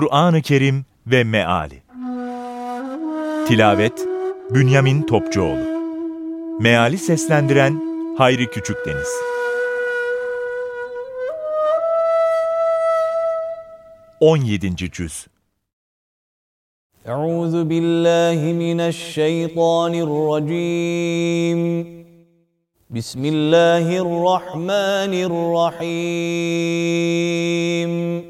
Kur'an-ı Kerim ve Meali. Tilavet Bünyamin Topçuoğlu. Meali seslendiren Hayri Küçükdeniz 17. Cüz. Euzu billahi mineşşeytanirracim Bismillahirrahmanirrahim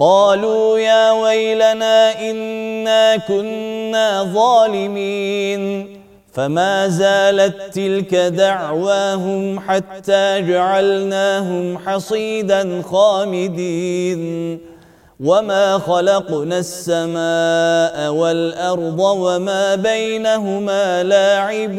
قالوا يا ويلنا إنا كنا ظالمين. فما زالت تلك دعواهم حتى جعلناهم حصيدا خامدين. وما خلقنا السماء والأرض وما بينهما لاعبين.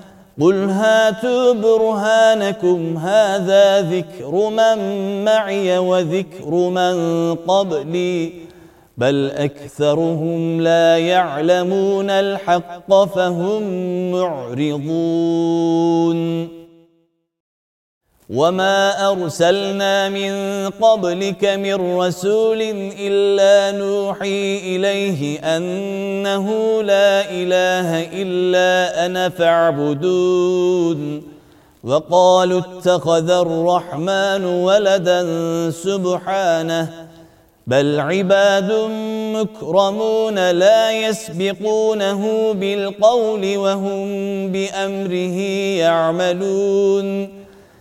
قل هاتوا برهانكم هذا ذكر من معي وذكر من قبلي بل اكثرهم لا يعلمون الحق فهم معرضون وما ارسلنا من قبلك من رسول الا نوحي اليه انه لا اله الا أنا فاعبدون وقالوا اتخذ الرحمن ولدا سبحانه بل عباد مكرمون لا يسبقونه بالقول وهم بامره يعملون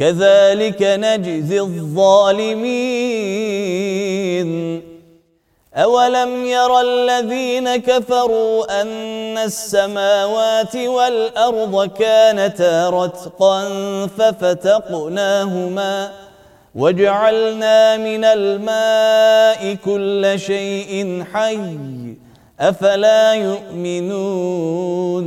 كذلك نجزي الظالمين. اولم ير الذين كفروا ان السماوات والارض كانتا رتقا ففتقناهما وجعلنا من الماء كل شيء حي افلا يؤمنون.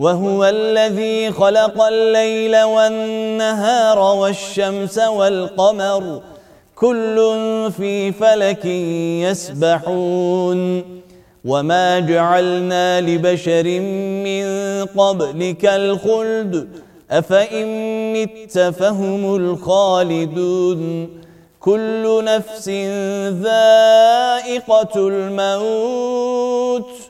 وهو الذي خلق الليل والنهار والشمس والقمر. كل في فلك يسبحون. وما جعلنا لبشر من قبلك الخلد. أفإن مت فهم الخالدون. كل نفس ذائقة الموت.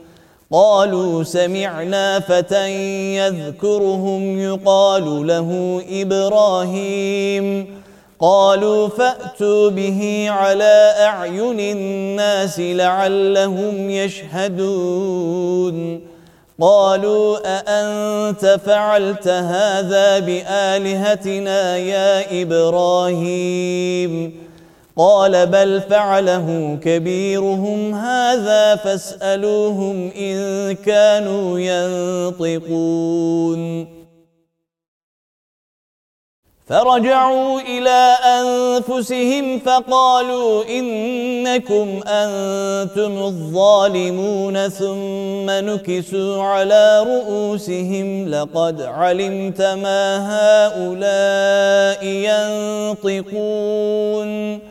قالوا سمعنا فتى يذكرهم يقال له إبراهيم. قالوا فأتوا به على أعين الناس لعلهم يشهدون. قالوا أأنت فعلت هذا بآلهتنا يا إبراهيم؟ قال بل فعله كبيرهم هذا فاسألوهم إن كانوا ينطقون. فرجعوا إلى أنفسهم فقالوا إنكم أنتم الظالمون ثم نكسوا على رؤوسهم لقد علمت ما هؤلاء ينطقون.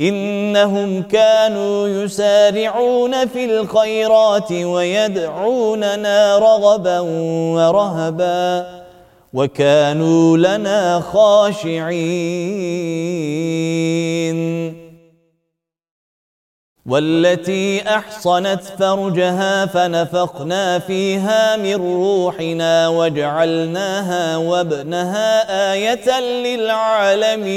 إنهم كانوا يسارعون في الخيرات ويدعوننا رغبا ورهبا وكانوا لنا خاشعين. والتي أحصنت فرجها فنفخنا فيها من روحنا وجعلناها وابنها آية للعالمين.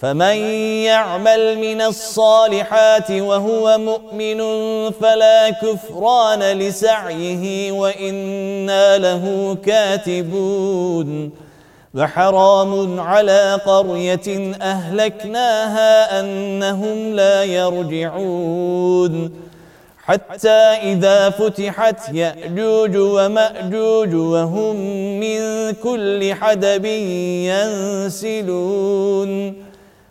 فمن يعمل من الصالحات وهو مؤمن فلا كفران لسعيه وأنا له كاتبون وحرام على قرية أهلكناها أنهم لا يرجعون حتى إذا فتحت يأجوج ومأجوج وهم من كل حدب ينسلون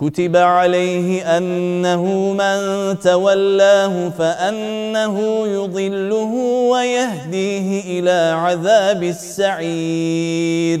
كتب عليه أنه من تولاه فأنه يضله ويهديه إلى عذاب السعير.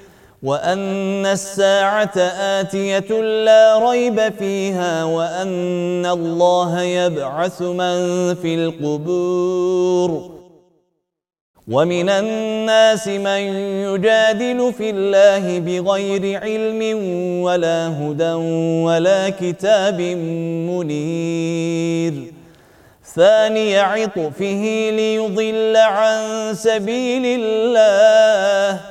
وأن الساعة آتية لا ريب فيها وأن الله يبعث من في القبور. ومن الناس من يجادل في الله بغير علم ولا هدى ولا كتاب منير. ثاني عطفه ليضل عن سبيل الله.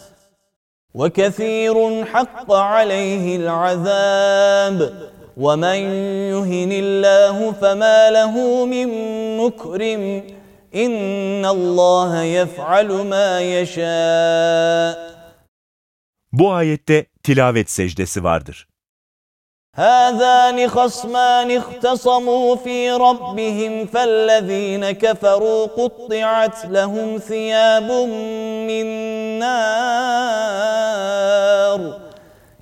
وكثير حق عليه العذاب. ومن يهن الله فما له من مكرم. إن الله يفعل ما يشاء. Bu ayette tilavet secdesi vardır. هذان خصمان اختصموا في ربهم فالذين كفروا قطعت لهم ثياب من نار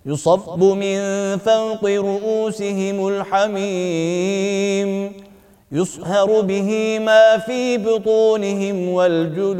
يصب من فوق رؤوسهم الحميم يصهر به ما في بطونهم والجلود.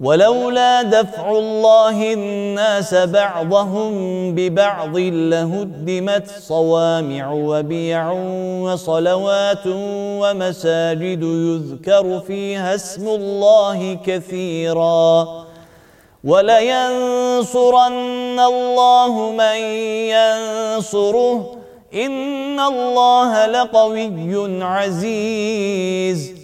ولولا دفع الله الناس بعضهم ببعض لهدمت صوامع وبيع وصلوات ومساجد يذكر فيها اسم الله كثيرا. ولينصرن الله من ينصره. إن الله لقوي عزيز.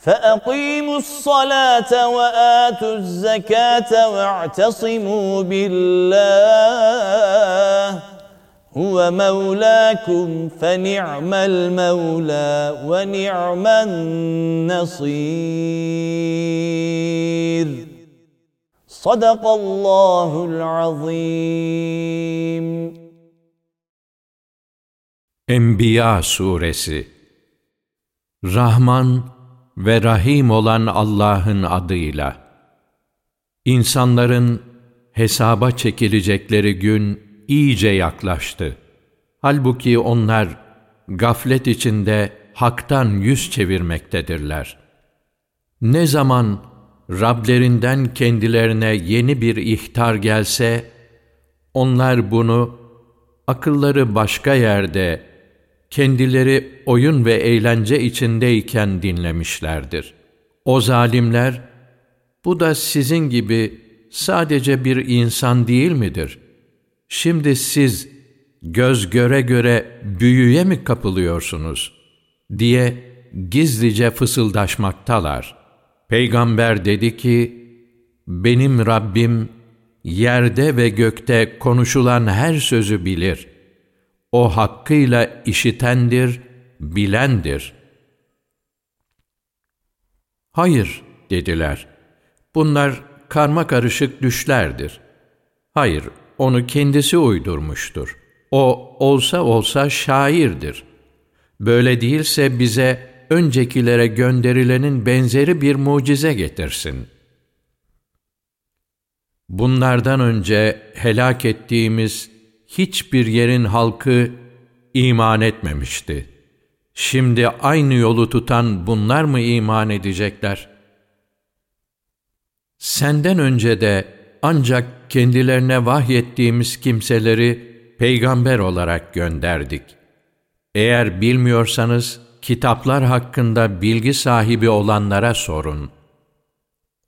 فأقيموا الصلاة وآتوا الزكاة واعتصموا بالله. هو مولاكم فنعم المولى ونعم النصير. صدق الله العظيم. Enbiya suresi. Rahman ve Rahim olan Allah'ın adıyla İnsanların hesaba çekilecekleri gün iyice yaklaştı. Halbuki onlar gaflet içinde haktan yüz çevirmektedirler. Ne zaman Rablerinden kendilerine yeni bir ihtar gelse, onlar bunu akılları başka yerde, kendileri oyun ve eğlence içindeyken dinlemişlerdir. O zalimler, bu da sizin gibi sadece bir insan değil midir? Şimdi siz göz göre göre büyüye mi kapılıyorsunuz? diye gizlice fısıldaşmaktalar. Peygamber dedi ki, benim Rabbim yerde ve gökte konuşulan her sözü bilir. O hakkıyla işitendir, bilendir. Hayır, dediler. Bunlar karma karışık düşlerdir. Hayır, onu kendisi uydurmuştur. O olsa olsa şairdir. Böyle değilse bize öncekilere gönderilenin benzeri bir mucize getirsin. Bunlardan önce helak ettiğimiz hiçbir yerin halkı iman etmemişti. Şimdi aynı yolu tutan bunlar mı iman edecekler? Senden önce de ancak kendilerine vahyettiğimiz kimseleri peygamber olarak gönderdik. Eğer bilmiyorsanız kitaplar hakkında bilgi sahibi olanlara sorun.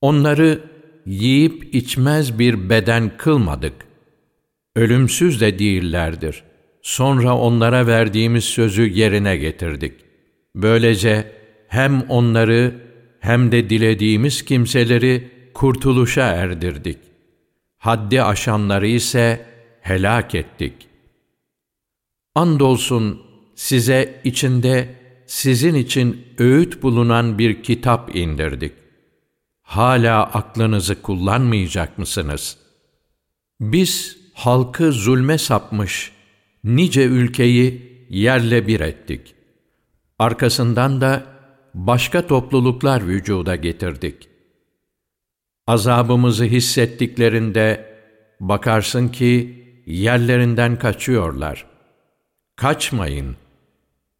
Onları yiyip içmez bir beden kılmadık. Ölümsüz de değillerdir. Sonra onlara verdiğimiz sözü yerine getirdik. Böylece hem onları hem de dilediğimiz kimseleri kurtuluşa erdirdik. Haddi aşanları ise helak ettik. Andolsun size içinde sizin için öğüt bulunan bir kitap indirdik. Hala aklınızı kullanmayacak mısınız? Biz halkı zulme sapmış, nice ülkeyi yerle bir ettik. Arkasından da başka topluluklar vücuda getirdik. Azabımızı hissettiklerinde bakarsın ki yerlerinden kaçıyorlar. Kaçmayın.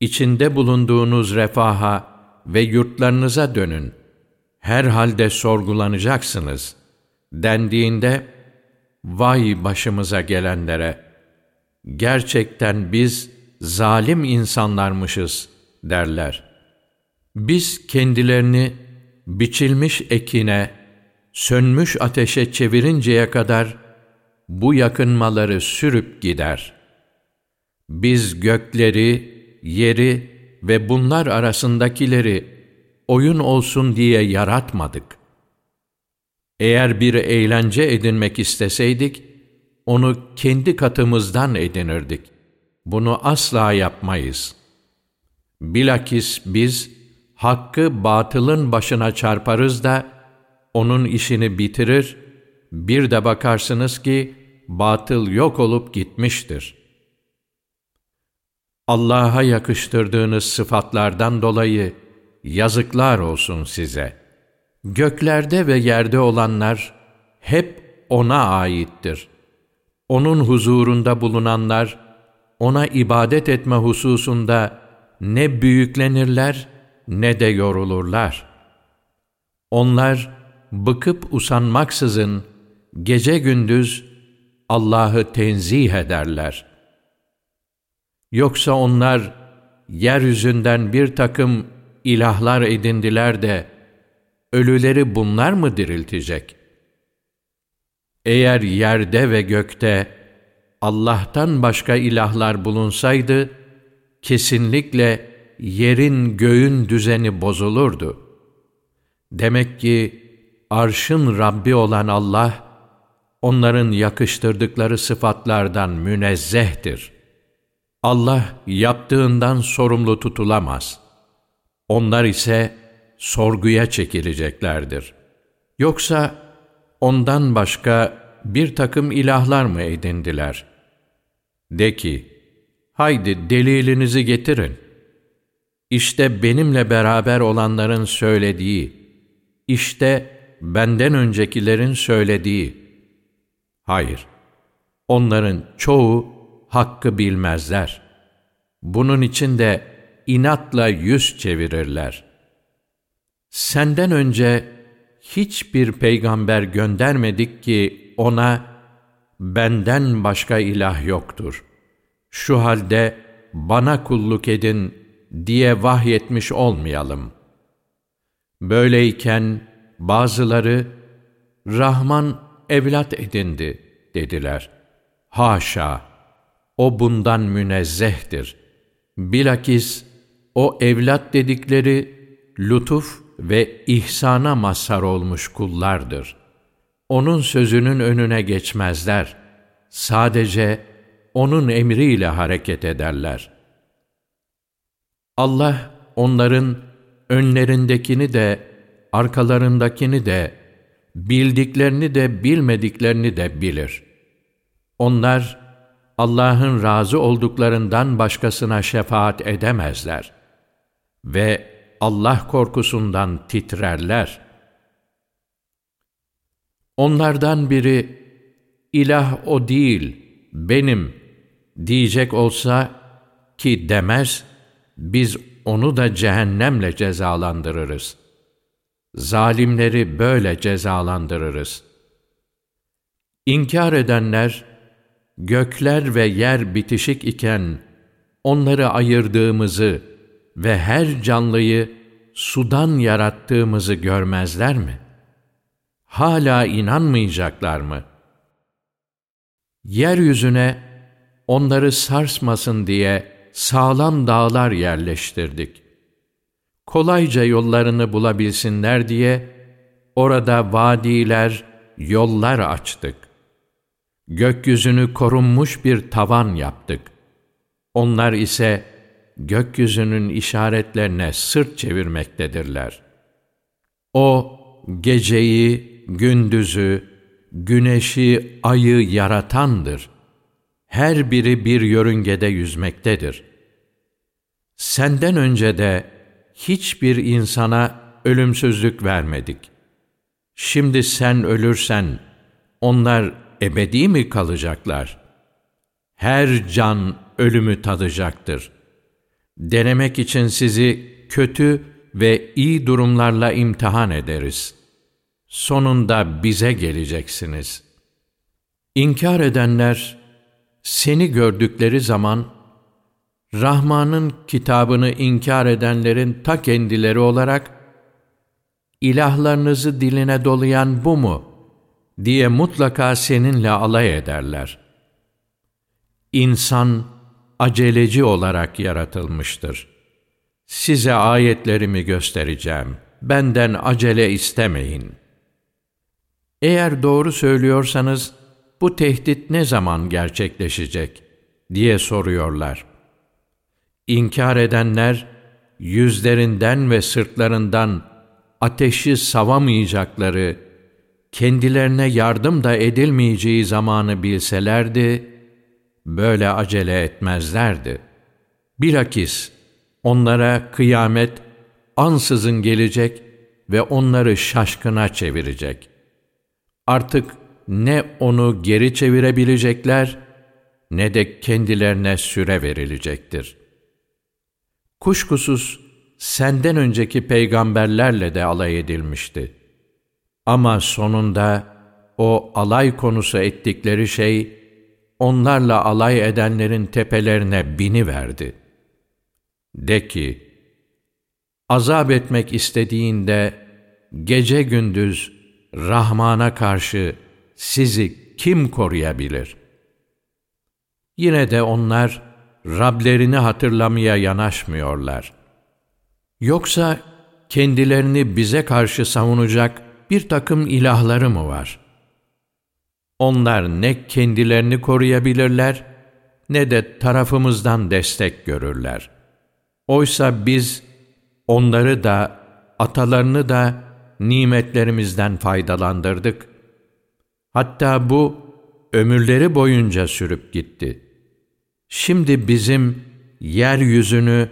İçinde bulunduğunuz refaha ve yurtlarınıza dönün. Herhalde sorgulanacaksınız. Dendiğinde, vay başımıza gelenlere, gerçekten biz zalim insanlarmışız derler. Biz kendilerini biçilmiş ekine, sönmüş ateşe çevirinceye kadar bu yakınmaları sürüp gider. Biz gökleri, yeri ve bunlar arasındakileri oyun olsun diye yaratmadık. Eğer bir eğlence edinmek isteseydik, onu kendi katımızdan edinirdik. Bunu asla yapmayız. Bilakis biz, hakkı batılın başına çarparız da, onun işini bitirir, bir de bakarsınız ki, batıl yok olup gitmiştir. Allah'a yakıştırdığınız sıfatlardan dolayı, yazıklar olsun size. Göklerde ve yerde olanlar, hep O'na aittir. O'nun huzurunda bulunanlar, O'na ibadet etme hususunda ne büyüklenirler ne de yorulurlar. Onlar, bıkıp usanmaksızın, gece gündüz Allah'ı tenzih ederler. Yoksa onlar, yeryüzünden bir takım ilahlar edindiler de, ölüleri bunlar mı diriltecek? Eğer yerde ve gökte Allah'tan başka ilahlar bulunsaydı, kesinlikle yerin göğün düzeni bozulurdu. Demek ki arşın Rabbi olan Allah, onların yakıştırdıkları sıfatlardan münezzehtir. Allah yaptığından sorumlu tutulamaz. Onlar ise sorguya çekileceklerdir. Yoksa ondan başka bir takım ilahlar mı edindiler? De ki, haydi delilinizi getirin. İşte benimle beraber olanların söylediği, işte benden öncekilerin söylediği. Hayır, onların çoğu hakkı bilmezler. Bunun için de inatla yüz çevirirler. Senden önce hiçbir peygamber göndermedik ki ona benden başka ilah yoktur. Şu halde bana kulluk edin diye vahyetmiş olmayalım. Böyleyken bazıları Rahman evlat edindi dediler. Haşa! O bundan münezzehtir. Bilakis o evlat dedikleri lütuf ve ihsana mazhar olmuş kullardır. Onun sözünün önüne geçmezler. Sadece O'nun emriyle hareket ederler. Allah onların önlerindekini de, arkalarındakini de, bildiklerini de bilmediklerini de bilir. Onlar, Allah'ın razı olduklarından başkasına şefaat edemezler. Ve Allah korkusundan titrerler. Onlardan biri, ilah o değil, benim diyecek olsa ki demez, biz onu da cehennemle cezalandırırız. Zalimleri böyle cezalandırırız. İnkar edenler, gökler ve yer bitişik iken onları ayırdığımızı ve her canlıyı sudan yarattığımızı görmezler mi? Hala inanmayacaklar mı? Yeryüzüne onları sarsmasın diye sağlam dağlar yerleştirdik. Kolayca yollarını bulabilsinler diye orada vadiler, yollar açtık. Gökyüzünü korunmuş bir tavan yaptık. Onlar ise gökyüzünün işaretlerine sırt çevirmektedirler. O geceyi, gündüzü, güneşi, ayı yaratandır. Her biri bir yörüngede yüzmektedir. Senden önce de hiçbir insana ölümsüzlük vermedik. Şimdi sen ölürsen onlar ebedi mi kalacaklar? Her can ölümü tadacaktır. Denemek için sizi kötü ve iyi durumlarla imtihan ederiz. Sonunda bize geleceksiniz. İnkar edenler, seni gördükleri zaman, Rahman'ın kitabını inkar edenlerin ta kendileri olarak, ilahlarınızı diline dolayan bu mu? diye mutlaka seninle alay ederler. İnsan, aceleci olarak yaratılmıştır. Size ayetlerimi göstereceğim. Benden acele istemeyin. Eğer doğru söylüyorsanız, bu tehdit ne zaman gerçekleşecek? diye soruyorlar. İnkar edenler, yüzlerinden ve sırtlarından ateşi savamayacakları, kendilerine yardım da edilmeyeceği zamanı bilselerdi, böyle acele etmezlerdi. Bilakis onlara kıyamet ansızın gelecek ve onları şaşkına çevirecek. Artık ne onu geri çevirebilecekler, ne de kendilerine süre verilecektir. Kuşkusuz senden önceki peygamberlerle de alay edilmişti. Ama sonunda o alay konusu ettikleri şey, onlarla alay edenlerin tepelerine bini verdi. De ki, azap etmek istediğinde gece gündüz Rahman'a karşı sizi kim koruyabilir? Yine de onlar Rablerini hatırlamaya yanaşmıyorlar. Yoksa kendilerini bize karşı savunacak bir takım ilahları mı var? Onlar ne kendilerini koruyabilirler, ne de tarafımızdan destek görürler. Oysa biz onları da, atalarını da nimetlerimizden faydalandırdık. Hatta bu ömürleri boyunca sürüp gitti. Şimdi bizim yeryüzünü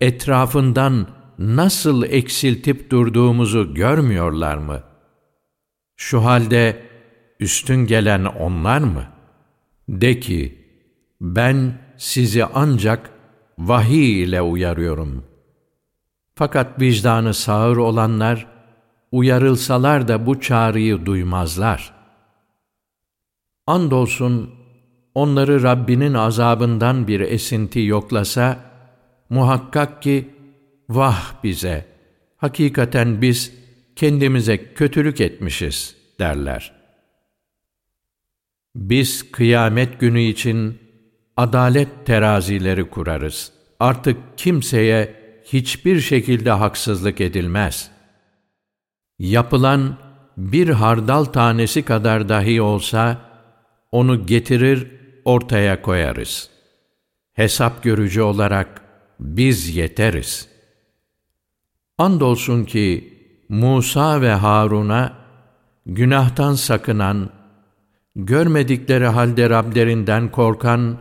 etrafından nasıl eksiltip durduğumuzu görmüyorlar mı? Şu halde üstün gelen onlar mı? De ki, ben sizi ancak vahiy ile uyarıyorum. Fakat vicdanı sağır olanlar, uyarılsalar da bu çağrıyı duymazlar. Andolsun, onları Rabbinin azabından bir esinti yoklasa, muhakkak ki, vah bize, hakikaten biz kendimize kötülük etmişiz derler. Biz kıyamet günü için adalet terazileri kurarız. Artık kimseye hiçbir şekilde haksızlık edilmez. Yapılan bir hardal tanesi kadar dahi olsa, onu getirir ortaya koyarız. Hesap görücü olarak biz yeteriz. Andolsun ki Musa ve Harun'a günahtan sakınan, görmedikleri halde Rablerinden korkan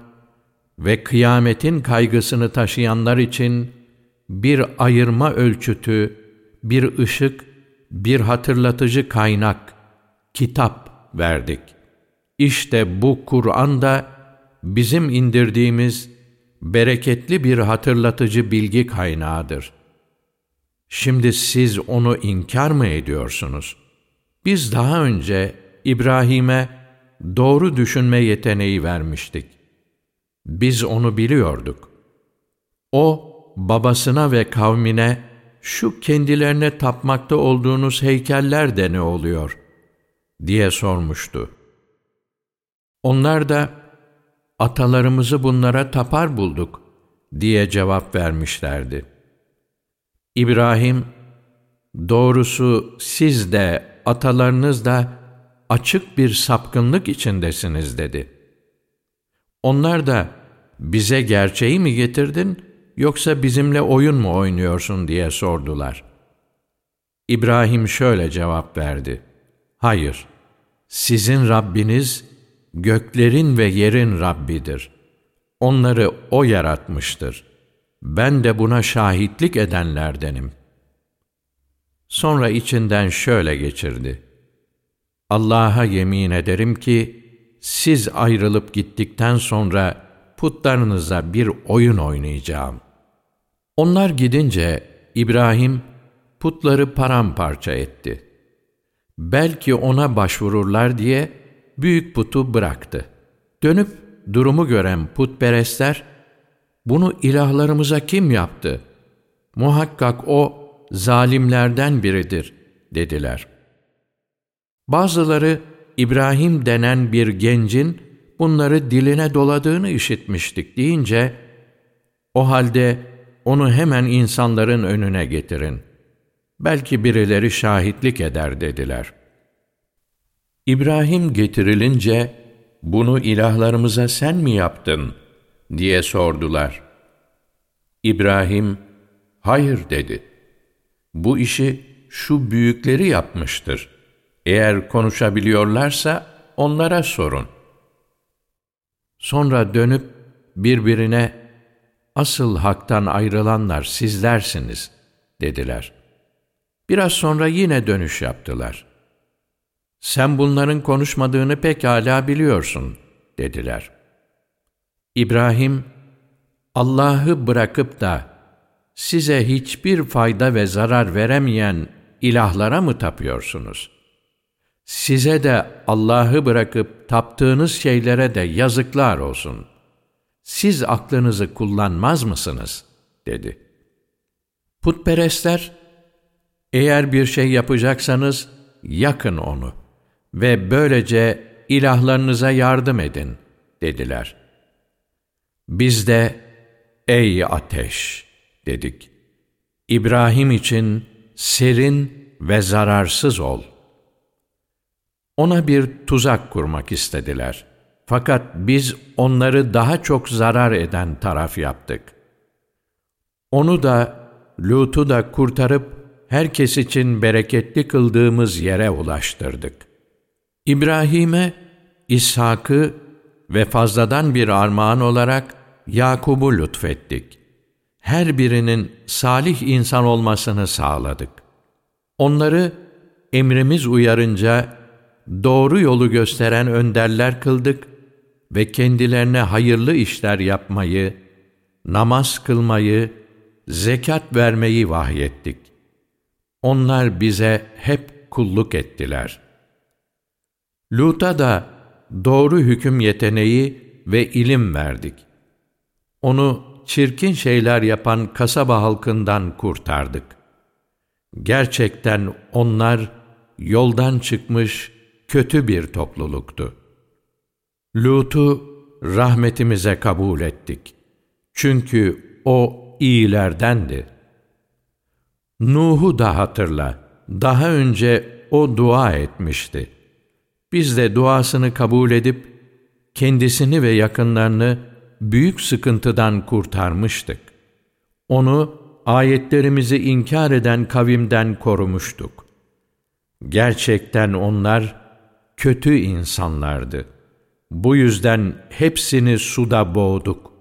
ve kıyametin kaygısını taşıyanlar için bir ayırma ölçütü, bir ışık, bir hatırlatıcı kaynak, kitap verdik. İşte bu Kur'an da bizim indirdiğimiz bereketli bir hatırlatıcı bilgi kaynağıdır. Şimdi siz onu inkar mı ediyorsunuz? Biz daha önce İbrahim'e doğru düşünme yeteneği vermiştik. Biz onu biliyorduk. O, babasına ve kavmine, şu kendilerine tapmakta olduğunuz heykeller de ne oluyor? diye sormuştu. Onlar da atalarımızı bunlara tapar bulduk diye cevap vermişlerdi. İbrahim, doğrusu siz de atalarınız da açık bir sapkınlık içindesiniz dedi. Onlar da bize gerçeği mi getirdin yoksa bizimle oyun mu oynuyorsun diye sordular. İbrahim şöyle cevap verdi. Hayır, sizin Rabbiniz göklerin ve yerin Rabbidir. Onları O yaratmıştır. Ben de buna şahitlik edenlerdenim. Sonra içinden şöyle geçirdi. Allah'a yemin ederim ki, siz ayrılıp gittikten sonra putlarınıza bir oyun oynayacağım. Onlar gidince İbrahim putları paramparça etti. Belki ona başvururlar diye büyük putu bıraktı. Dönüp durumu gören putperestler, bunu ilahlarımıza kim yaptı? Muhakkak o zalimlerden biridir, dediler. Bazıları İbrahim denen bir gencin bunları diline doladığını işitmiştik deyince, o halde onu hemen insanların önüne getirin. Belki birileri şahitlik eder dediler. İbrahim getirilince, bunu ilahlarımıza sen mi yaptın? diye sordular. İbrahim, hayır dedi. Bu işi şu büyükleri yapmıştır. Eğer konuşabiliyorlarsa onlara sorun. Sonra dönüp birbirine, asıl haktan ayrılanlar sizlersiniz, dediler. Biraz sonra yine dönüş yaptılar. Sen bunların konuşmadığını pekala biliyorsun, dediler. İbrahim, Allah'ı bırakıp da size hiçbir fayda ve zarar veremeyen ilahlara mı tapıyorsunuz? Size de Allah'ı bırakıp taptığınız şeylere de yazıklar olsun. Siz aklınızı kullanmaz mısınız? dedi. Putperestler, eğer bir şey yapacaksanız yakın onu ve böylece ilahlarınıza yardım edin dediler. Biz de ey ateş dedik. İbrahim için serin ve zararsız ol. Ona bir tuzak kurmak istediler. Fakat biz onları daha çok zarar eden taraf yaptık. Onu da, Lut'u da kurtarıp herkes için bereketli kıldığımız yere ulaştırdık. İbrahim'e İshak'ı ve fazladan bir armağan olarak Yakub'u lütfettik. Her birinin salih insan olmasını sağladık. Onları emrimiz uyarınca doğru yolu gösteren önderler kıldık ve kendilerine hayırlı işler yapmayı, namaz kılmayı, zekat vermeyi vahyettik. Onlar bize hep kulluk ettiler. Lut'a da doğru hüküm yeteneği ve ilim verdik. Onu çirkin şeyler yapan kasaba halkından kurtardık. Gerçekten onlar yoldan çıkmış kötü bir topluluktu. Lut'u rahmetimize kabul ettik. Çünkü o iyilerdendi. Nuh'u da hatırla. Daha önce o dua etmişti. Biz de duasını kabul edip kendisini ve yakınlarını büyük sıkıntıdan kurtarmıştık. Onu ayetlerimizi inkar eden kavimden korumuştuk. Gerçekten onlar kötü insanlardı. Bu yüzden hepsini suda boğduk.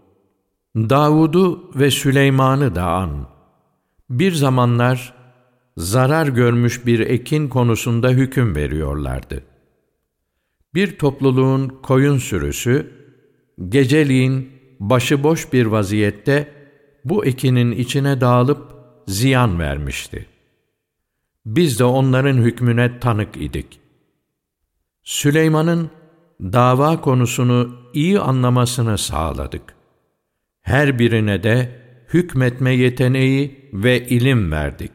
Davud'u ve Süleyman'ı da an. Bir zamanlar zarar görmüş bir ekin konusunda hüküm veriyorlardı. Bir topluluğun koyun sürüsü, geceliğin başıboş bir vaziyette bu ekinin içine dağılıp ziyan vermişti. Biz de onların hükmüne tanık idik. Süleyman'ın dava konusunu iyi anlamasını sağladık. Her birine de hükmetme yeteneği ve ilim verdik.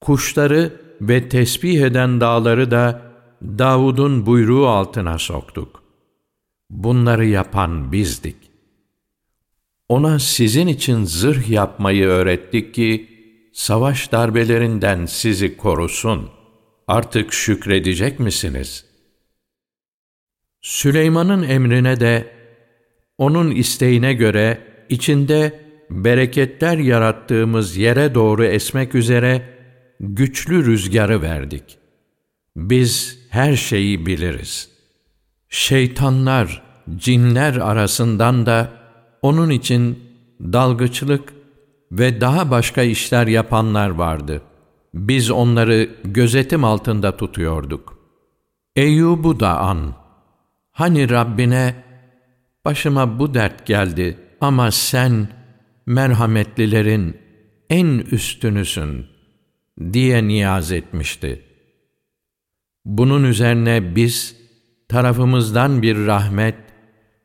Kuşları ve tesbih eden dağları da Davud'un buyruğu altına soktuk. bunları yapan bizdik. Ona sizin için zırh yapmayı öğrettik ki, savaş darbelerinden sizi korusun. Artık şükredecek misiniz? Süleyman'ın emrine de, onun isteğine göre içinde bereketler yarattığımız yere doğru esmek üzere güçlü rüzgarı verdik. Biz her şeyi biliriz. Şeytanlar, cinler arasından da onun için dalgıçlık ve daha başka işler yapanlar vardı. Biz onları gözetim altında tutuyorduk. Eyyub'u da an. Hani Rabbine, başıma bu dert geldi ama sen merhametlilerin en üstünüsün diye niyaz etmişti. Bunun üzerine biz tarafımızdan bir rahmet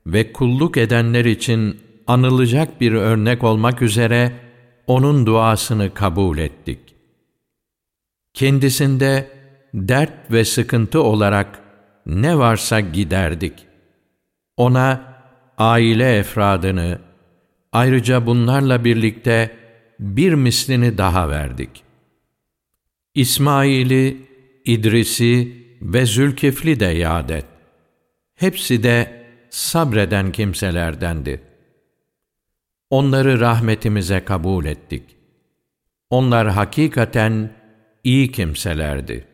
ve kulluk edenler için anılacak bir örnek olmak üzere onun duasını kabul ettik. Kendisinde dert ve sıkıntı olarak ne varsa giderdik. Ona aile efradını, ayrıca bunlarla birlikte bir mislini daha verdik. İsmail'i, İdris'i ve Zülkifli de yad et. Hepsi de sabreden kimselerdendi. Onları rahmetimize kabul ettik. Onlar hakikaten iyi kimselerdi.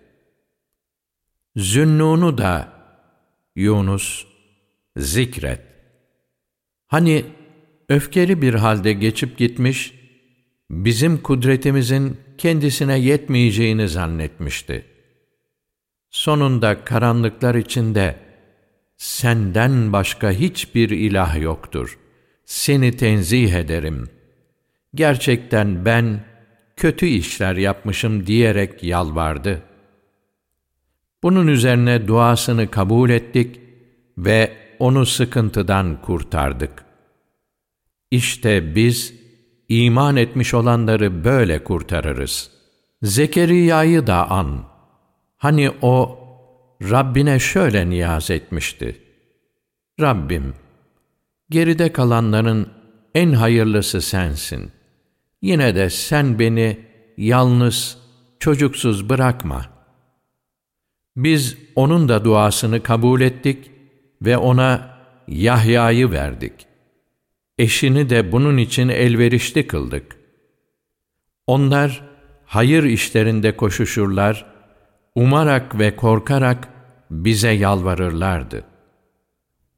Zünnun'u da Yunus zikret. Hani öfkeli bir halde geçip gitmiş, bizim kudretimizin kendisine yetmeyeceğini zannetmişti. Sonunda karanlıklar içinde, senden başka hiçbir ilah yoktur. Seni tenzih ederim. Gerçekten ben kötü işler yapmışım diyerek yalvardı. Bunun üzerine duasını kabul ettik ve onu sıkıntıdan kurtardık. İşte biz, iman etmiş olanları böyle kurtarırız. Zekeriya'yı da an. Hani o, Rabbine şöyle niyaz etmişti. Rabbim, geride kalanların en hayırlısı sensin. Yine de sen beni yalnız, çocuksuz bırakma. Biz onun da duasını kabul ettik ve ona Yahya'yı verdik. Eşini de bunun için elverişli kıldık. Onlar hayır işlerinde koşuşurlar, umarak ve korkarak bize yalvarırlardı.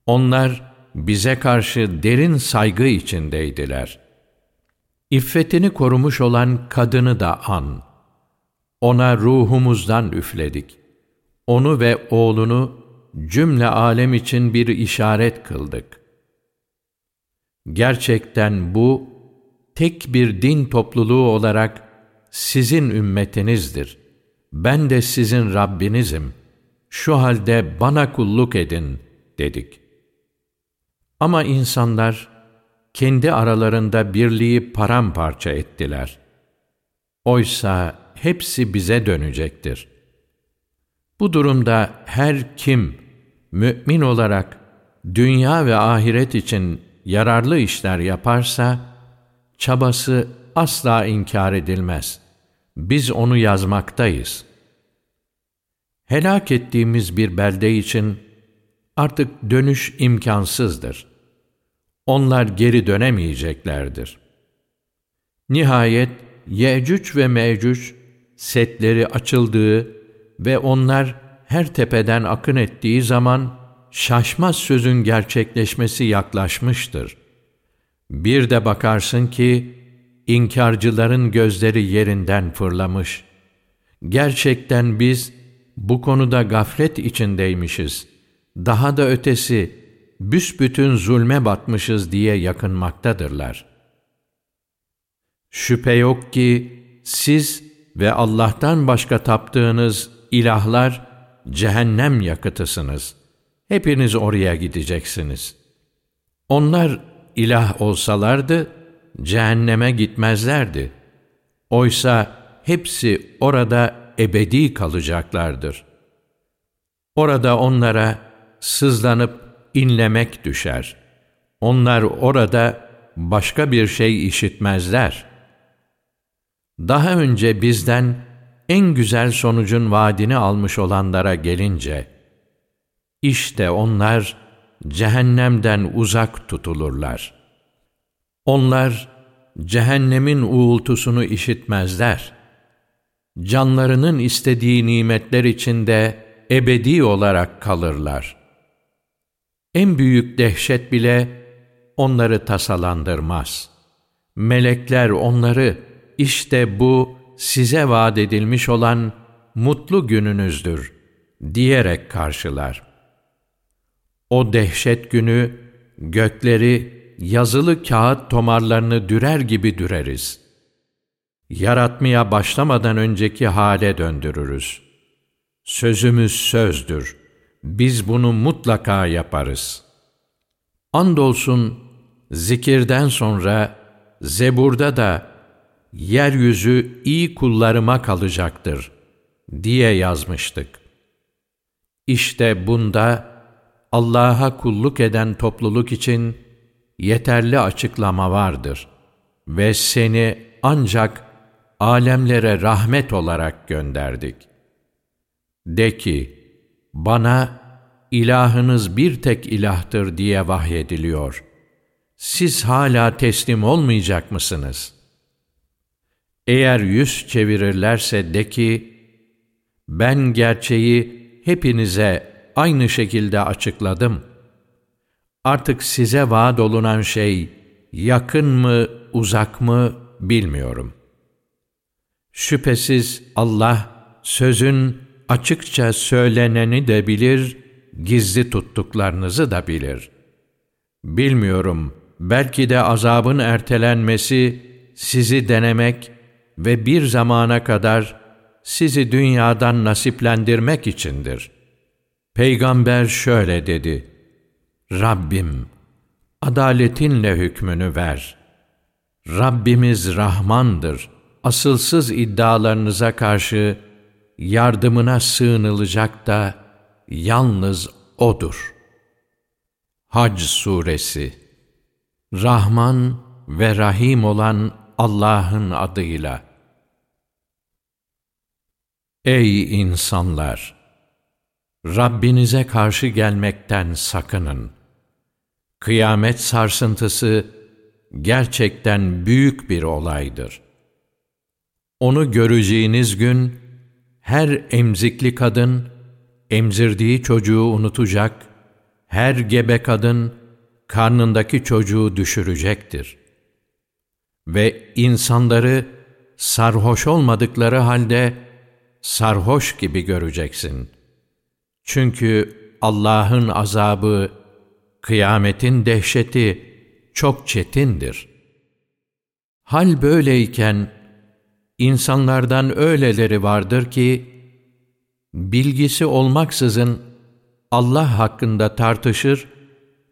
Onlar bize karşı derin saygı içindeydiler. İffetini korumuş olan kadını da an. Ona ruhumuzdan üfledik. Onu ve oğlunu cümle alem için bir işaret kıldık. Gerçekten bu, tek bir din topluluğu olarak sizin ümmetinizdir. Ben de sizin Rabbinizim. Şu halde bana kulluk edin, dedik. Ama insanlar, kendi aralarında birliği paramparça ettiler. Oysa hepsi bize dönecektir. Bu durumda her kim mümin olarak dünya ve ahiret için yararlı işler yaparsa, çabası asla inkar edilmez. Biz onu yazmaktayız. Helak ettiğimiz bir belde için artık dönüş imkansızdır. Onlar geri dönemeyeceklerdir. Nihayet Yecüc ve Mecüc setleri açıldığı ve onlar her tepeden akın ettiği zaman şaşmaz sözün gerçekleşmesi yaklaşmıştır. Bir de bakarsın ki inkarcıların gözleri yerinden fırlamış. Gerçekten biz bu konuda gaflet içindeymişiz. Daha da ötesi büsbütün zulme batmışız diye yakınmaktadırlar. Şüphe yok ki siz ve Allah'tan başka taptığınız ilahlar cehennem yakıtısınız. Hepiniz oraya gideceksiniz. Onlar ilah olsalardı, cehenneme gitmezlerdi. Oysa hepsi orada ebedi kalacaklardır. Orada onlara sızlanıp inlemek düşer. Onlar orada başka bir şey işitmezler. Daha önce bizden en güzel sonucun vaadini almış olanlara gelince, işte onlar cehennemden uzak tutulurlar. Onlar cehennemin uğultusunu işitmezler. Canlarının istediği nimetler içinde ebedi olarak kalırlar. En büyük dehşet bile onları tasalandırmaz. Melekler onları işte bu size vaat edilmiş olan mutlu gününüzdür diyerek karşılar. O dehşet günü gökleri yazılı kağıt tomarlarını dürer gibi düreriz. Yaratmaya başlamadan önceki hale döndürürüz. Sözümüz sözdür. Biz bunu mutlaka yaparız. Andolsun zikirden sonra Zebur'da da yeryüzü iyi kullarıma kalacaktır diye yazmıştık. İşte bunda Allah'a kulluk eden topluluk için yeterli açıklama vardır ve seni ancak alemlere rahmet olarak gönderdik. De ki, bana ilahınız bir tek ilahtır diye vahyediliyor. Siz hala teslim olmayacak mısınız? Eğer yüz çevirirlerse de ki, ben gerçeği hepinize aynı şekilde açıkladım. Artık size vaat olunan şey yakın mı, uzak mı bilmiyorum. Şüphesiz Allah sözün açıkça söyleneni de bilir, gizli tuttuklarınızı da bilir. Bilmiyorum, belki de azabın ertelenmesi sizi denemek ve bir zamana kadar sizi dünyadan nasiplendirmek içindir. Peygamber şöyle dedi, Rabbim, adaletinle hükmünü ver. Rabbimiz Rahmandır. Asılsız iddialarınıza karşı yardımına sığınılacak da yalnız O'dur. Hac Suresi Rahman ve Rahim olan Allah'ın adıyla. Ey insanlar! Rabbinize karşı gelmekten sakının. Kıyamet sarsıntısı gerçekten büyük bir olaydır. Onu göreceğiniz gün her emzikli kadın emzirdiği çocuğu unutacak, her gebe kadın karnındaki çocuğu düşürecektir. Ve insanları sarhoş olmadıkları halde sarhoş gibi göreceksin. Çünkü Allah'ın azabı, kıyametin dehşeti çok çetindir. Hal böyleyken, insanlardan öyleleri vardır ki, bilgisi olmaksızın Allah hakkında tartışır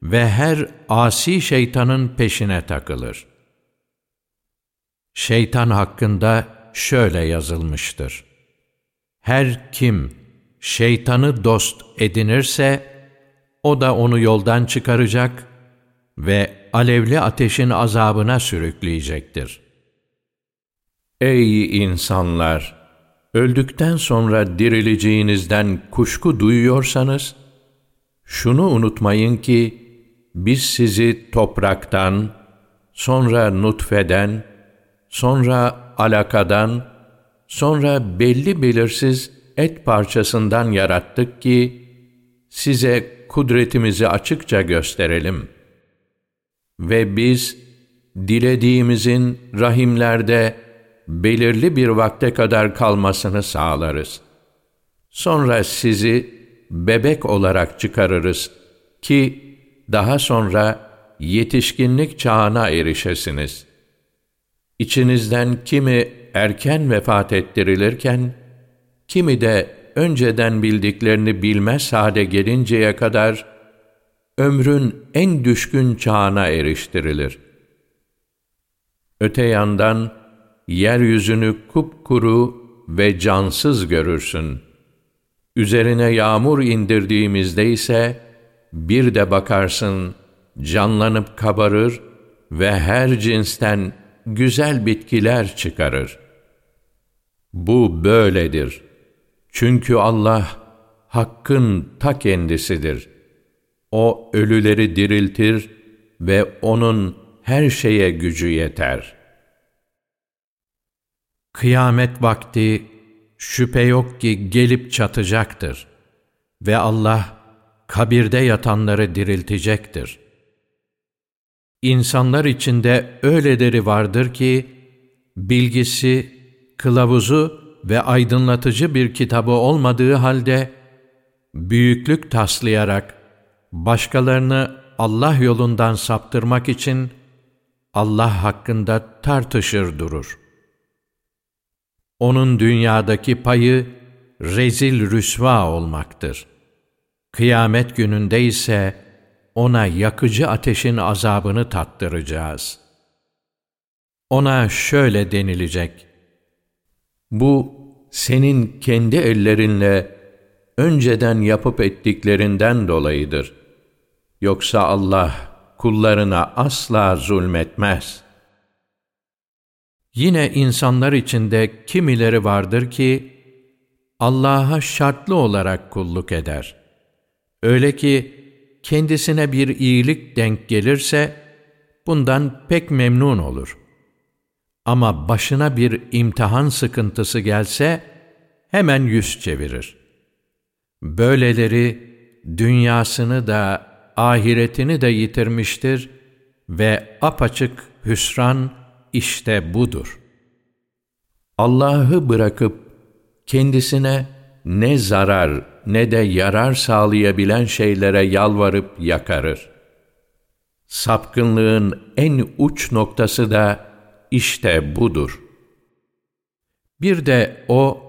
ve her asi şeytanın peşine takılır. Şeytan hakkında şöyle yazılmıştır. Her kim şeytanı dost edinirse, o da onu yoldan çıkaracak ve alevli ateşin azabına sürükleyecektir. Ey insanlar! Öldükten sonra dirileceğinizden kuşku duyuyorsanız, şunu unutmayın ki, biz sizi topraktan, sonra nutfeden, sonra alakadan, sonra belli belirsiz et parçasından yarattık ki, size kudretimizi açıkça gösterelim. Ve biz, dilediğimizin rahimlerde belirli bir vakte kadar kalmasını sağlarız. Sonra sizi bebek olarak çıkarırız ki daha sonra yetişkinlik çağına erişesiniz. İçinizden kimi erken vefat ettirilirken, kimi de önceden bildiklerini bilmez hale gelinceye kadar ömrün en düşkün çağına eriştirilir. Öte yandan yeryüzünü kupkuru ve cansız görürsün. Üzerine yağmur indirdiğimizde ise bir de bakarsın canlanıp kabarır ve her cinsten güzel bitkiler çıkarır. Bu böyledir. Çünkü Allah hakkın ta kendisidir. O ölüleri diriltir ve O'nun her şeye gücü yeter. Kıyamet vakti şüphe yok ki gelip çatacaktır ve Allah kabirde yatanları diriltecektir. İnsanlar içinde öyleleri vardır ki, bilgisi, kılavuzu ve aydınlatıcı bir kitabı olmadığı halde, büyüklük taslayarak, başkalarını Allah yolundan saptırmak için, Allah hakkında tartışır durur. Onun dünyadaki payı, rezil rüsva olmaktır. Kıyamet gününde ise, ona yakıcı ateşin azabını tattıracağız. Ona şöyle denilecek, bu senin kendi ellerinle önceden yapıp ettiklerinden dolayıdır. Yoksa Allah kullarına asla zulmetmez. Yine insanlar içinde kimileri vardır ki, Allah'a şartlı olarak kulluk eder. Öyle ki, kendisine bir iyilik denk gelirse, bundan pek memnun olur. Ama başına bir imtihan sıkıntısı gelse, hemen yüz çevirir. Böyleleri, dünyasını da, ahiretini de yitirmiştir ve apaçık hüsran işte budur. Allah'ı bırakıp, kendisine ne zarar ne de yarar sağlayabilen şeylere yalvarıp yakarır. Sapkınlığın en uç noktası da işte budur. Bir de o,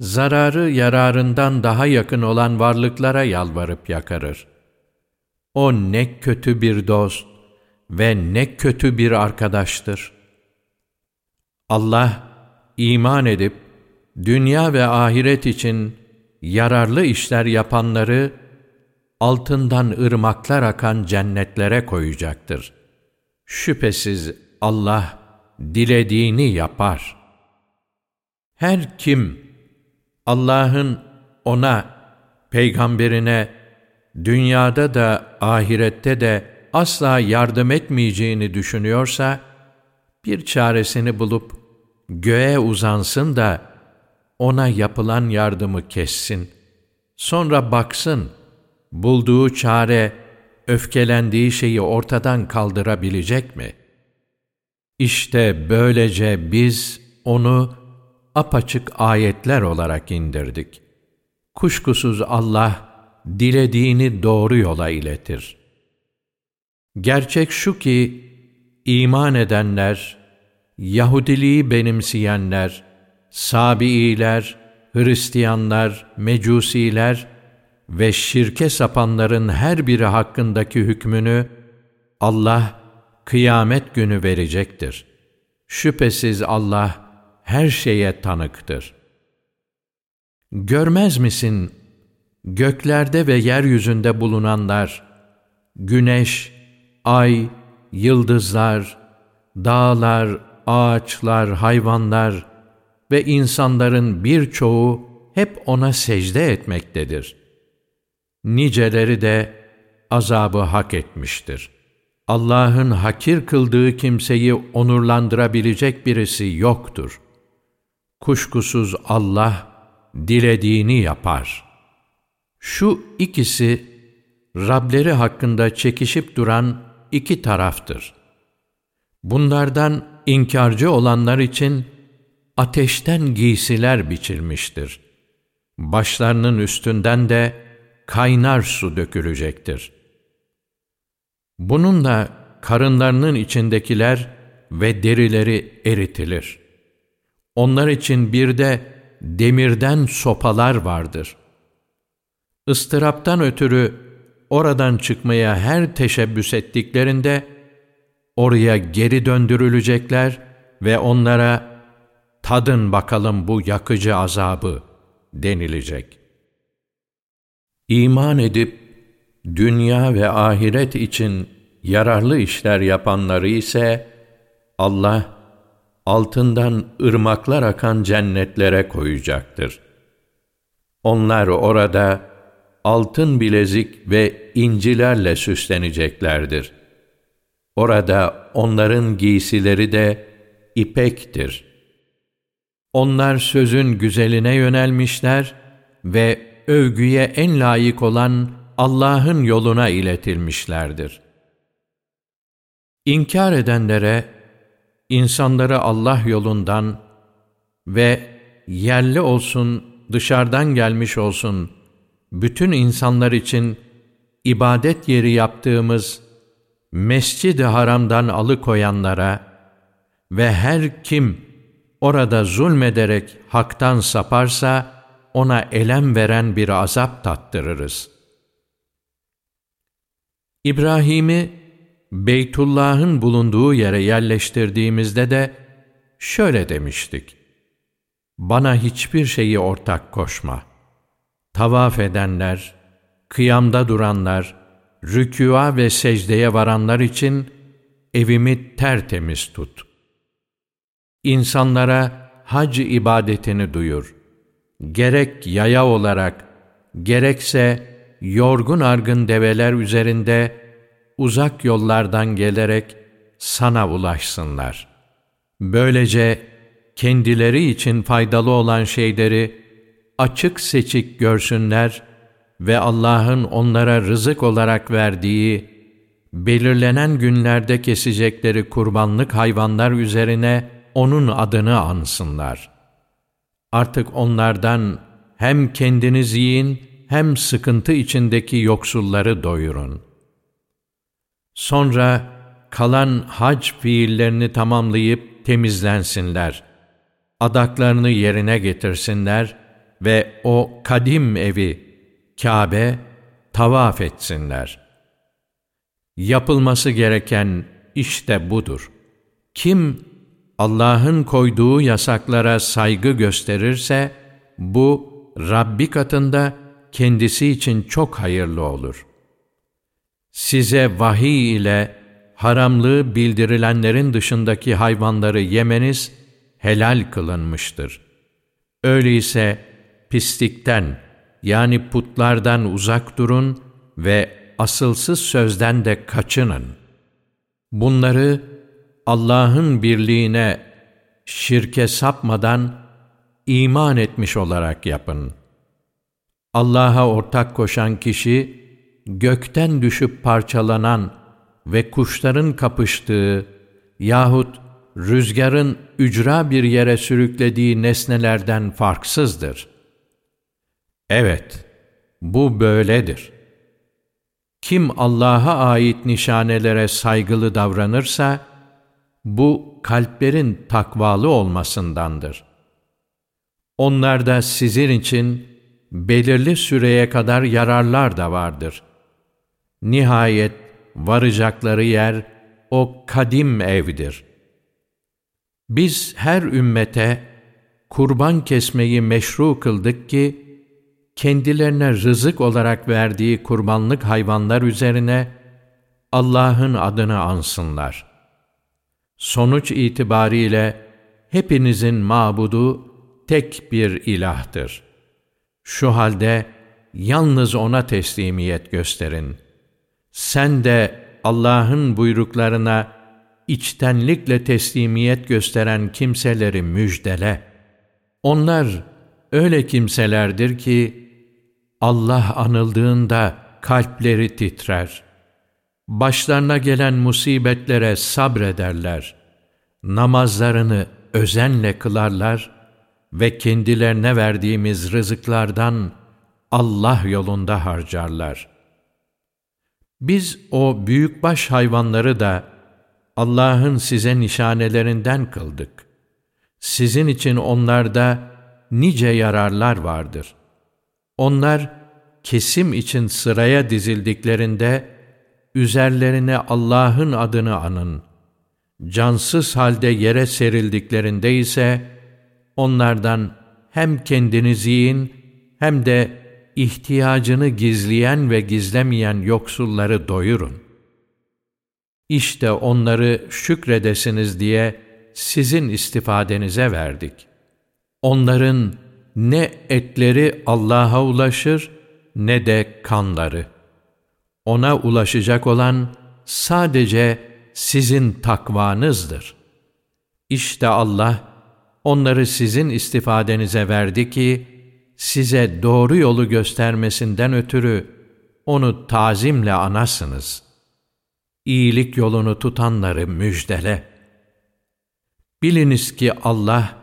zararı yararından daha yakın olan varlıklara yalvarıp yakarır. O ne kötü bir dost ve ne kötü bir arkadaştır. Allah, iman edip, dünya ve ahiret için yararlı işler yapanları altından ırmaklar akan cennetlere koyacaktır. Şüphesiz Allah dilediğini yapar. Her kim Allah'ın ona, peygamberine, dünyada da ahirette de asla yardım etmeyeceğini düşünüyorsa, bir çaresini bulup göğe uzansın da ona yapılan yardımı kessin. Sonra baksın, bulduğu çare, öfkelendiği şeyi ortadan kaldırabilecek mi? İşte böylece biz onu apaçık ayetler olarak indirdik. Kuşkusuz Allah, dilediğini doğru yola iletir. Gerçek şu ki, iman edenler, Yahudiliği benimseyenler, Sabi'iler, Hristiyanlar, Mecusiler ve şirke sapanların her biri hakkındaki hükmünü Allah kıyamet günü verecektir. Şüphesiz Allah her şeye tanıktır. Görmez misin göklerde ve yeryüzünde bulunanlar, güneş, ay, yıldızlar, dağlar, ağaçlar, hayvanlar, ve insanların birçoğu hep ona secde etmektedir. Niceleri de azabı hak etmiştir. Allah'ın hakir kıldığı kimseyi onurlandırabilecek birisi yoktur. Kuşkusuz Allah dilediğini yapar. Şu ikisi Rableri hakkında çekişip duran iki taraftır. Bunlardan inkarcı olanlar için ateşten giysiler biçilmiştir. Başlarının üstünden de kaynar su dökülecektir. Bununla karınlarının içindekiler ve derileri eritilir. Onlar için bir de demirden sopalar vardır. Istıraptan ötürü oradan çıkmaya her teşebbüs ettiklerinde oraya geri döndürülecekler ve onlara tadın bakalım bu yakıcı azabı denilecek. İman edip dünya ve ahiret için yararlı işler yapanları ise Allah altından ırmaklar akan cennetlere koyacaktır. Onlar orada altın bilezik ve incilerle süsleneceklerdir. Orada onların giysileri de ipektir. Onlar sözün güzeline yönelmişler ve övgüye en layık olan Allah'ın yoluna iletilmişlerdir. İnkar edenlere, insanları Allah yolundan ve yerli olsun, dışarıdan gelmiş olsun, bütün insanlar için ibadet yeri yaptığımız Mescid-i Haram'dan alıkoyanlara ve her kim orada zulmederek haktan saparsa, ona elem veren bir azap tattırırız. İbrahim'i Beytullah'ın bulunduğu yere yerleştirdiğimizde de şöyle demiştik. Bana hiçbir şeyi ortak koşma. Tavaf edenler, kıyamda duranlar, rükûa ve secdeye varanlar için evimi tertemiz tut. İnsanlara hac ibadetini duyur. Gerek yaya olarak, gerekse yorgun argın develer üzerinde uzak yollardan gelerek sana ulaşsınlar. Böylece kendileri için faydalı olan şeyleri açık seçik görsünler ve Allah'ın onlara rızık olarak verdiği, belirlenen günlerde kesecekleri kurbanlık hayvanlar üzerine O'nun adını ansınlar. Artık onlardan hem kendiniz yiyin, hem sıkıntı içindeki yoksulları doyurun. Sonra kalan hac fiillerini tamamlayıp temizlensinler. Adaklarını yerine getirsinler ve o kadim evi, Kabe, tavaf etsinler. Yapılması gereken işte budur. Kim Allah'ın koyduğu yasaklara saygı gösterirse, bu Rabbi katında kendisi için çok hayırlı olur. Size vahiy ile haramlığı bildirilenlerin dışındaki hayvanları yemeniz helal kılınmıştır. Öyleyse pislikten yani putlardan uzak durun ve asılsız sözden de kaçının. Bunları Allah'ın birliğine, şirke sapmadan iman etmiş olarak yapın.'' Allah'a ortak koşan kişi, gökten düşüp parçalanan ve kuşların kapıştığı yahut rüzgarın ücra bir yere sürüklediği nesnelerden farksızdır. Evet, bu böyledir. Kim Allah'a ait nişanelere saygılı davranırsa, bu kalplerin takvalı olmasındandır. Onlar da sizin için, belirli süreye kadar yararlar da vardır. Nihayet varacakları yer o kadim evdir. Biz her ümmete kurban kesmeyi meşru kıldık ki, kendilerine rızık olarak verdiği kurbanlık hayvanlar üzerine Allah'ın adını ansınlar. Sonuç itibariyle hepinizin mabudu tek bir ilahtır.'' Şu halde yalnız O'na teslimiyet gösterin. Sen de Allah'ın buyruklarına içtenlikle teslimiyet gösteren kimseleri müjdele. Onlar öyle kimselerdir ki Allah anıldığında kalpleri titrer. Başlarına gelen musibetlere sabrederler. Namazlarını özenle kılarlar ve kendilerine verdiğimiz rızıklardan Allah yolunda harcarlar. Biz o büyükbaş hayvanları da Allah'ın size nişanelerinden kıldık. Sizin için onlarda nice yararlar vardır. Onlar kesim için sıraya dizildiklerinde üzerlerine Allah'ın adını anın. Cansız halde yere serildiklerinde ise onlardan hem kendiniz yiyin hem de ihtiyacını gizleyen ve gizlemeyen yoksulları doyurun. İşte onları şükredesiniz diye sizin istifadenize verdik. Onların ne etleri Allah'a ulaşır ne de kanları. Ona ulaşacak olan sadece sizin takvanızdır. İşte Allah onları sizin istifadenize verdi ki size doğru yolu göstermesinden ötürü onu tazimle anasınız. İyilik yolunu tutanları müjdele. Biliniz ki Allah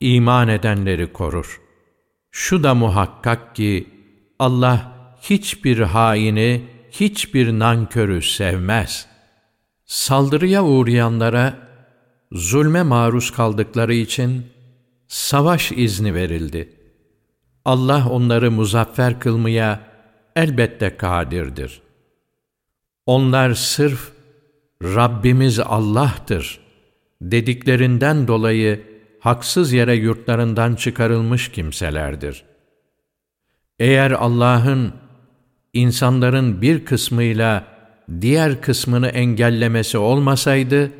iman edenleri korur. Şu da muhakkak ki Allah hiçbir haini, hiçbir nankörü sevmez. Saldırıya uğrayanlara zulme maruz kaldıkları için savaş izni verildi. Allah onları muzaffer kılmaya elbette kadirdir. Onlar sırf Rabbimiz Allah'tır dediklerinden dolayı haksız yere yurtlarından çıkarılmış kimselerdir. Eğer Allah'ın insanların bir kısmıyla diğer kısmını engellemesi olmasaydı,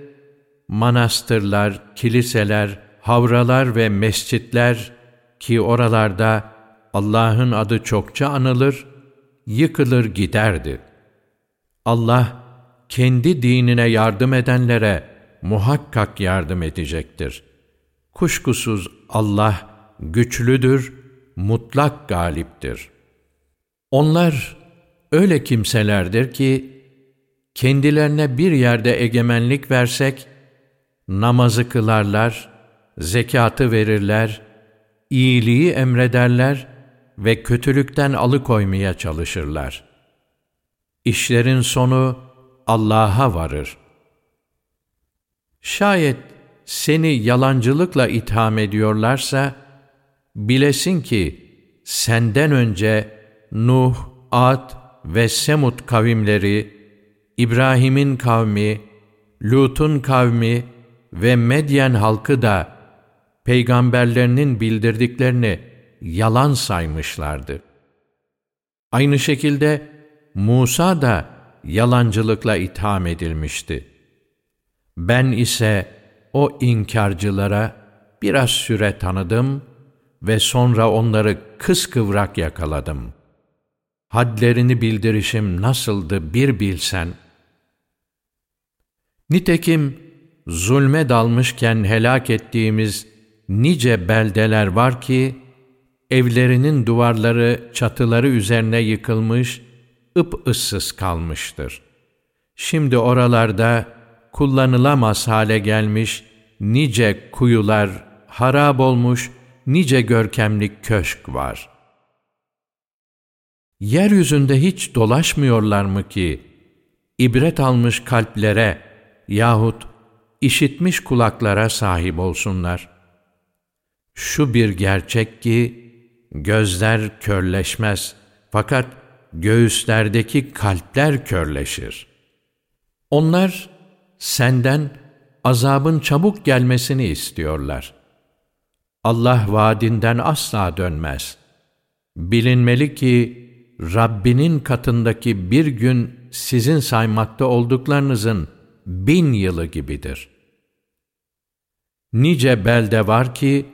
manastırlar, kiliseler, havralar ve mescitler ki oralarda Allah'ın adı çokça anılır, yıkılır giderdi. Allah, kendi dinine yardım edenlere muhakkak yardım edecektir. Kuşkusuz Allah güçlüdür, mutlak galiptir. Onlar öyle kimselerdir ki, kendilerine bir yerde egemenlik versek, namazı kılarlar, zekatı verirler, iyiliği emrederler ve kötülükten alıkoymaya çalışırlar. İşlerin sonu Allah'a varır. Şayet seni yalancılıkla itham ediyorlarsa, bilesin ki senden önce Nuh, Ad ve Semud kavimleri, İbrahim'in kavmi, Lut'un kavmi ve Medyen halkı da peygamberlerinin bildirdiklerini yalan saymışlardı. Aynı şekilde Musa da yalancılıkla itham edilmişti. Ben ise o inkarcılara biraz süre tanıdım ve sonra onları kıskıvrak yakaladım. Hadlerini bildirişim nasıldı bir bilsen. Nitekim zulme dalmışken helak ettiğimiz nice beldeler var ki, evlerinin duvarları, çatıları üzerine yıkılmış, ıp ıssız kalmıştır. Şimdi oralarda kullanılamaz hale gelmiş nice kuyular, harap olmuş nice görkemli köşk var. Yeryüzünde hiç dolaşmıyorlar mı ki, ibret almış kalplere yahut işitmiş kulaklara sahip olsunlar. Şu bir gerçek ki, gözler körleşmez fakat göğüslerdeki kalpler körleşir. Onlar senden azabın çabuk gelmesini istiyorlar. Allah vaadinden asla dönmez. Bilinmeli ki Rabbinin katındaki bir gün sizin saymakta olduklarınızın bin yılı gibidir. Nice belde var ki,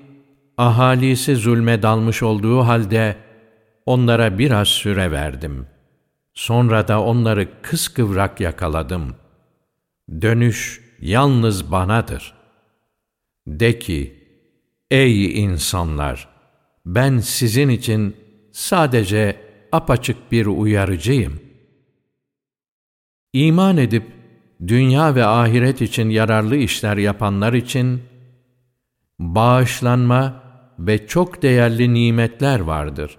ahalisi zulme dalmış olduğu halde onlara biraz süre verdim. Sonra da onları kıskıvrak yakaladım. Dönüş yalnız banadır. De ki, ey insanlar, ben sizin için sadece apaçık bir uyarıcıyım. İman edip, dünya ve ahiret için yararlı işler yapanlar için, bağışlanma ve çok değerli nimetler vardır.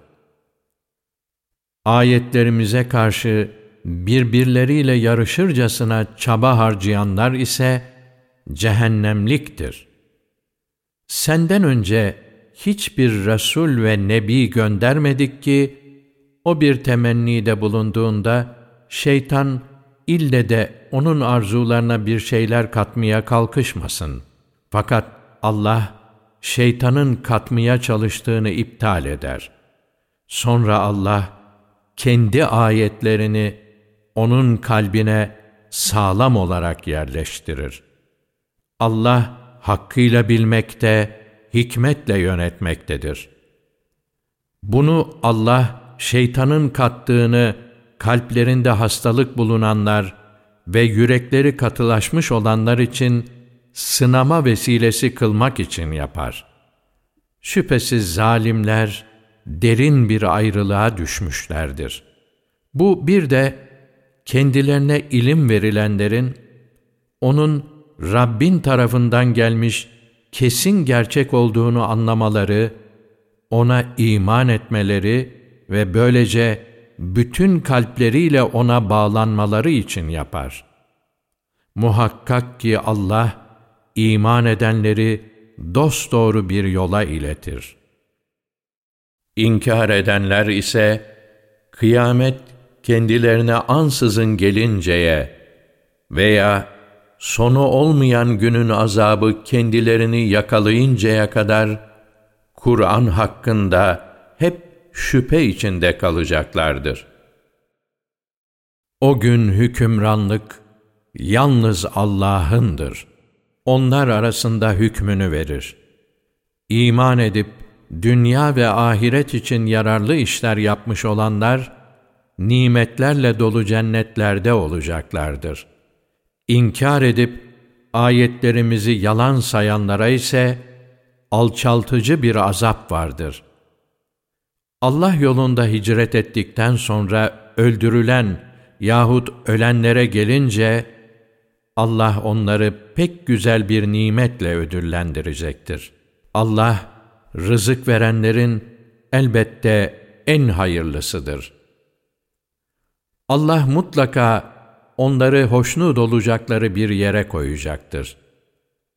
Ayetlerimize karşı birbirleriyle yarışırcasına çaba harcayanlar ise cehennemliktir. Senden önce hiçbir Resul ve Nebi göndermedik ki, o bir temennide bulunduğunda, şeytan ille de onun arzularına bir şeyler katmaya kalkışmasın. Fakat Allah, şeytanın katmaya çalıştığını iptal eder. Sonra Allah kendi ayetlerini onun kalbine sağlam olarak yerleştirir. Allah hakkıyla bilmekte, hikmetle yönetmektedir. Bunu Allah şeytanın kattığını kalplerinde hastalık bulunanlar ve yürekleri katılaşmış olanlar için sınama vesilesi kılmak için yapar. Şüphesiz zalimler derin bir ayrılığa düşmüşlerdir. Bu bir de kendilerine ilim verilenlerin onun Rabbin tarafından gelmiş kesin gerçek olduğunu anlamaları, ona iman etmeleri ve böylece bütün kalpleriyle ona bağlanmaları için yapar. Muhakkak ki Allah, iman edenleri dosdoğru bir yola iletir. İnkar edenler ise, kıyamet kendilerine ansızın gelinceye veya sonu olmayan günün azabı kendilerini yakalayıncaya kadar Kur'an hakkında hep şüphe içinde kalacaklardır. O gün hükümranlık yalnız Allah'ındır. Onlar arasında hükmünü verir. İman edip dünya ve ahiret için yararlı işler yapmış olanlar, nimetlerle dolu cennetlerde olacaklardır. İnkar edip ayetlerimizi yalan sayanlara ise alçaltıcı bir azap vardır. Allah yolunda hicret ettikten sonra öldürülen yahut ölenlere gelince Allah onları pek güzel bir nimetle ödüllendirecektir. Allah rızık verenlerin elbette en hayırlısıdır.'' Allah mutlaka onları hoşnut olacakları bir yere koyacaktır.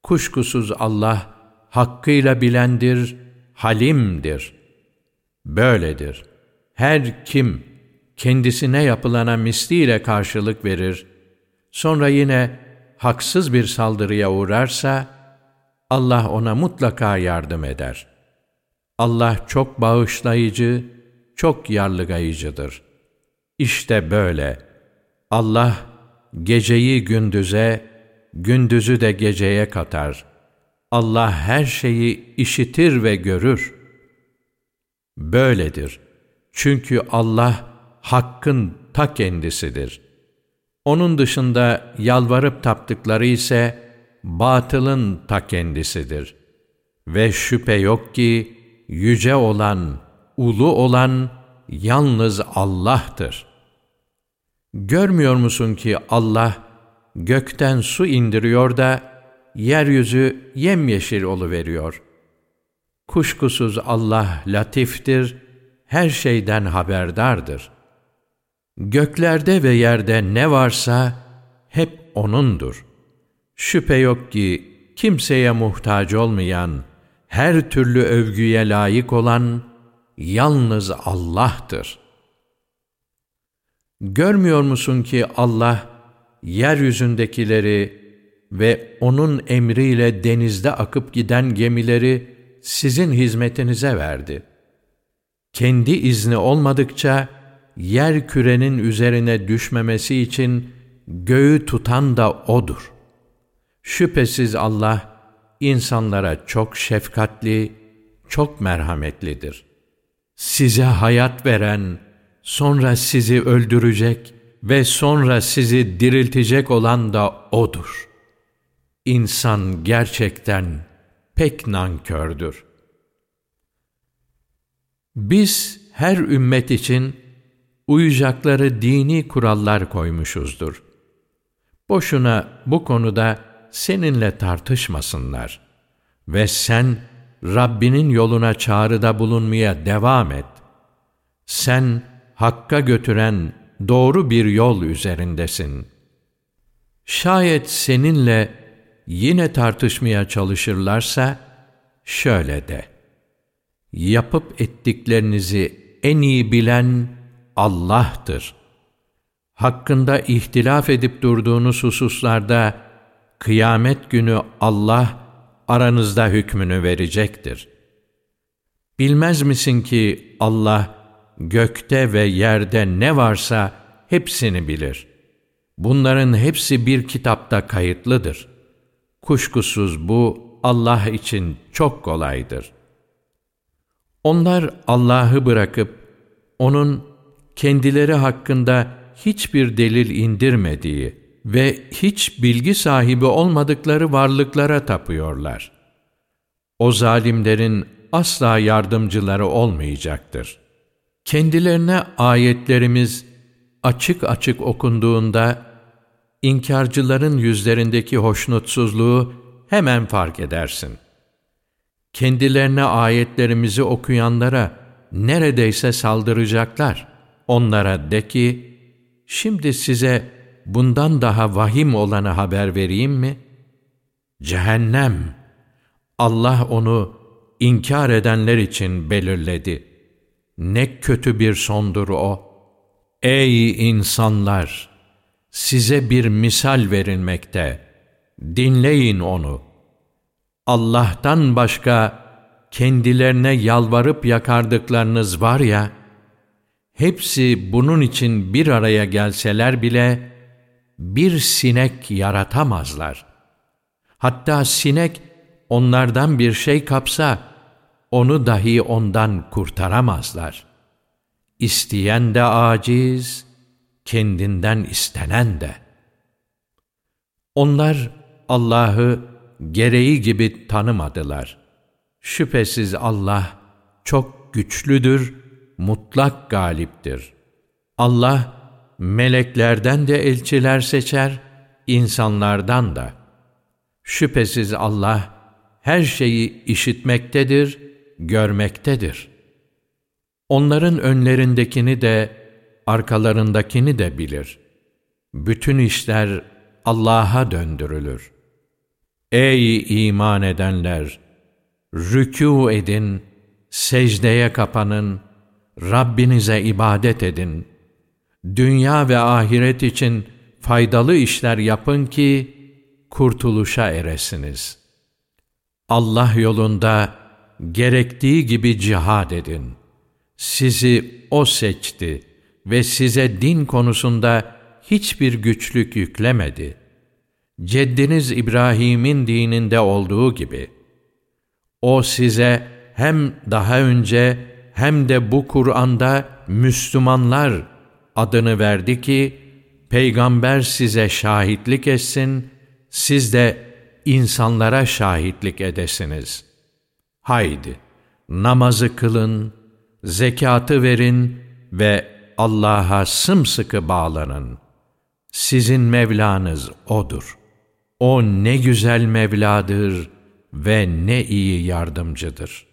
Kuşkusuz Allah hakkıyla bilendir, halimdir. Böyledir. Her kim kendisine yapılana misliyle karşılık verir, sonra yine haksız bir saldırıya uğrarsa, Allah ona mutlaka yardım eder. Allah çok bağışlayıcı, çok yarlıgayıcıdır.'' İşte böyle. Allah geceyi gündüze, gündüzü de geceye katar. Allah her şeyi işitir ve görür. Böyledir. Çünkü Allah hakkın ta kendisidir. Onun dışında yalvarıp taptıkları ise batılın ta kendisidir. Ve şüphe yok ki yüce olan, ulu olan yalnız Allah'tır. Görmüyor musun ki Allah gökten su indiriyor da yeryüzü yemyeşil veriyor. Kuşkusuz Allah latiftir, her şeyden haberdardır. Göklerde ve yerde ne varsa hep O'nundur. Şüphe yok ki kimseye muhtaç olmayan, her türlü övgüye layık olan yalnız Allah'tır. Görmüyor musun ki Allah yeryüzündekileri ve O'nun emriyle denizde akıp giden gemileri sizin hizmetinize verdi. Kendi izni olmadıkça yer kürenin üzerine düşmemesi için göğü tutan da O'dur. Şüphesiz Allah insanlara çok şefkatli, çok merhametlidir.'' Size hayat veren, sonra sizi öldürecek ve sonra sizi diriltecek olan da O'dur. İnsan gerçekten pek nankördür. Biz her ümmet için uyacakları dini kurallar koymuşuzdur. Boşuna bu konuda seninle tartışmasınlar ve sen Rabbinin yoluna çağrıda bulunmaya devam et. Sen hakka götüren doğru bir yol üzerindesin. Şayet seninle yine tartışmaya çalışırlarsa şöyle de. Yapıp ettiklerinizi en iyi bilen Allah'tır. Hakkında ihtilaf edip durduğunuz hususlarda kıyamet günü Allah aranızda hükmünü verecektir. Bilmez misin ki Allah gökte ve yerde ne varsa hepsini bilir. Bunların hepsi bir kitapta kayıtlıdır. Kuşkusuz bu Allah için çok kolaydır. Onlar Allah'ı bırakıp O'nun kendileri hakkında hiçbir delil indirmediği ve hiç bilgi sahibi olmadıkları varlıklara tapıyorlar. O zalimlerin asla yardımcıları olmayacaktır. Kendilerine ayetlerimiz açık açık okunduğunda, inkarcıların yüzlerindeki hoşnutsuzluğu hemen fark edersin. Kendilerine ayetlerimizi okuyanlara neredeyse saldıracaklar. Onlara de ki, şimdi size bundan daha vahim olanı haber vereyim mi? Cehennem, Allah onu inkar edenler için belirledi. Ne kötü bir sondur o. Ey insanlar! Size bir misal verilmekte. Dinleyin onu. Allah'tan başka kendilerine yalvarıp yakardıklarınız var ya, hepsi bunun için bir araya gelseler bile bir sinek yaratamazlar. Hatta sinek onlardan bir şey kapsa, onu dahi ondan kurtaramazlar. İsteyen de aciz, kendinden istenen de. Onlar Allah'ı gereği gibi tanımadılar. Şüphesiz Allah çok güçlüdür, mutlak galiptir. Allah meleklerden de elçiler seçer, insanlardan da. Şüphesiz Allah her şeyi işitmektedir, görmektedir. Onların önlerindekini de, arkalarındakini de bilir. Bütün işler Allah'a döndürülür. Ey iman edenler! Rükû edin, secdeye kapanın, Rabbinize ibadet edin. Dünya ve ahiret için faydalı işler yapın ki kurtuluşa eresiniz. Allah yolunda gerektiği gibi cihad edin. Sizi O seçti ve size din konusunda hiçbir güçlük yüklemedi. Ceddiniz İbrahim'in dininde olduğu gibi. O size hem daha önce hem de bu Kur'an'da Müslümanlar adını verdi ki, Peygamber size şahitlik etsin, siz de insanlara şahitlik edesiniz. Haydi, namazı kılın, zekatı verin ve Allah'a sımsıkı bağlanın. Sizin Mevlanız O'dur. O ne güzel Mevladır ve ne iyi yardımcıdır.''